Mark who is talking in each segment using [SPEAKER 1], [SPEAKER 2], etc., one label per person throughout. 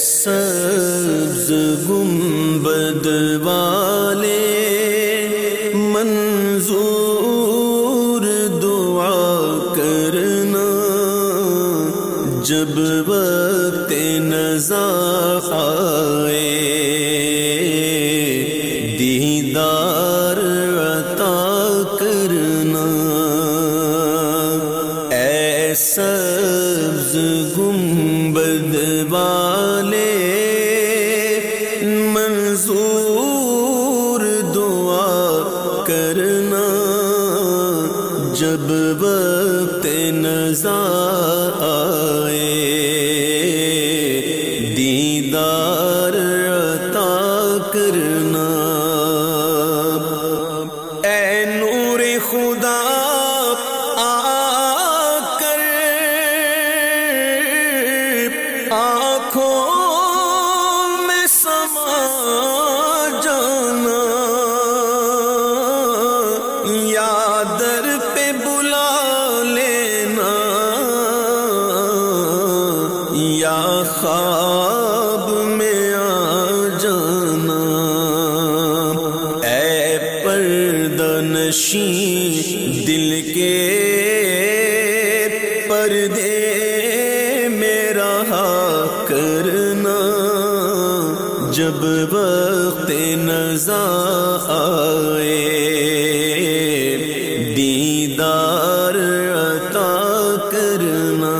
[SPEAKER 1] سبز گنبد والے منظور دعا کرنا۔ جب وقت نظر آئے دیدار والے منظور دعا کرنا جب وقت نظر آئے۔ دیدار آنکھوں میں سما جانا یا در پہ بلا لینا، یا خواب میں آ جانا۔ اے پردنشی دل میرا کرنا۔ جب وقت نظر آئے، دیدار عطا کرنا۔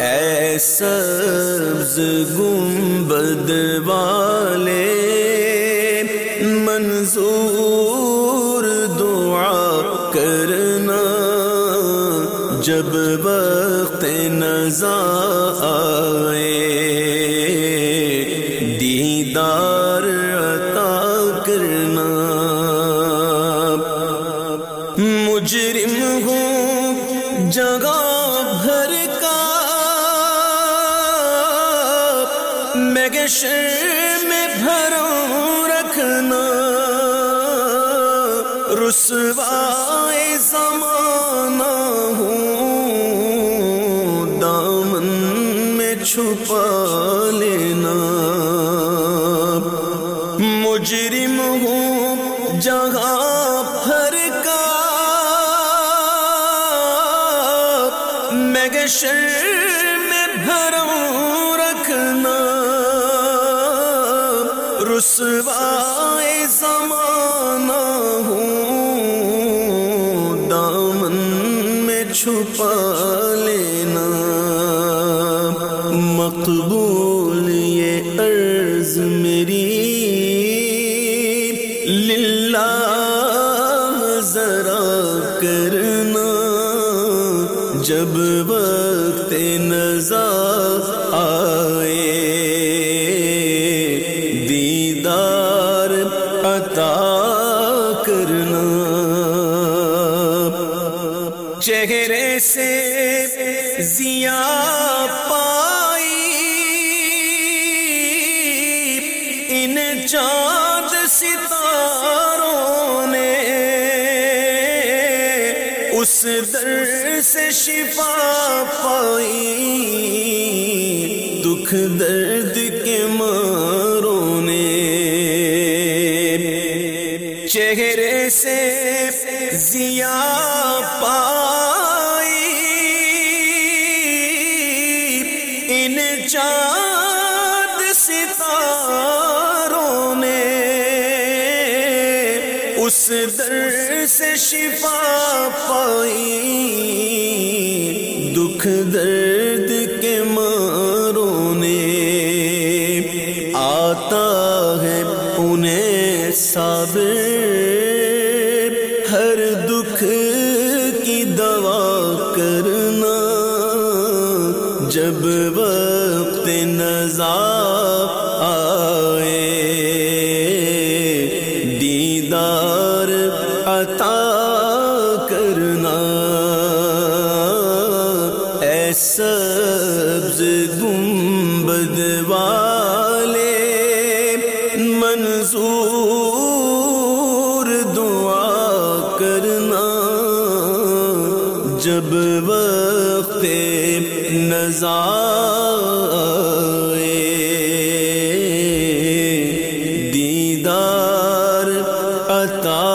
[SPEAKER 1] اے سبز گنبد والے، منظور دعا کرنا۔ جب وقت آئے دیدار عطا کرنا۔ مجرم ہوں، جگہ بھر کا۔ میں میں بھروں رکھنا۔ رسوائے زمانہ۔ چھپا لینا مجرم ہوں جگہ بھر کا۔ میں گشر میں بھروں رکھنا۔ رسوائے زمانہ ہوں، دامن میں چھپا۔ مقبول یہ عرض میری للہ ذرا کرنا جب وقت نظر آئے دیدار عطا کرنا چہرے سے زیا پائی ان چاند ستاروں نے اس در سے شفا پائی۔ دکھ درد کے ماروں نے چہرے سے زیا پائی۔ ان چاند اس در سے شفا پائی۔ دکھ درد کے ماروں نے آتا ہے انہیں صابر۔ ہر دکھ کی دوا کرنا۔ جب وقت نظر دیدار عطا کرنا۔ ایسا دعا کرنا۔ جب وقت نظار دیدار عطا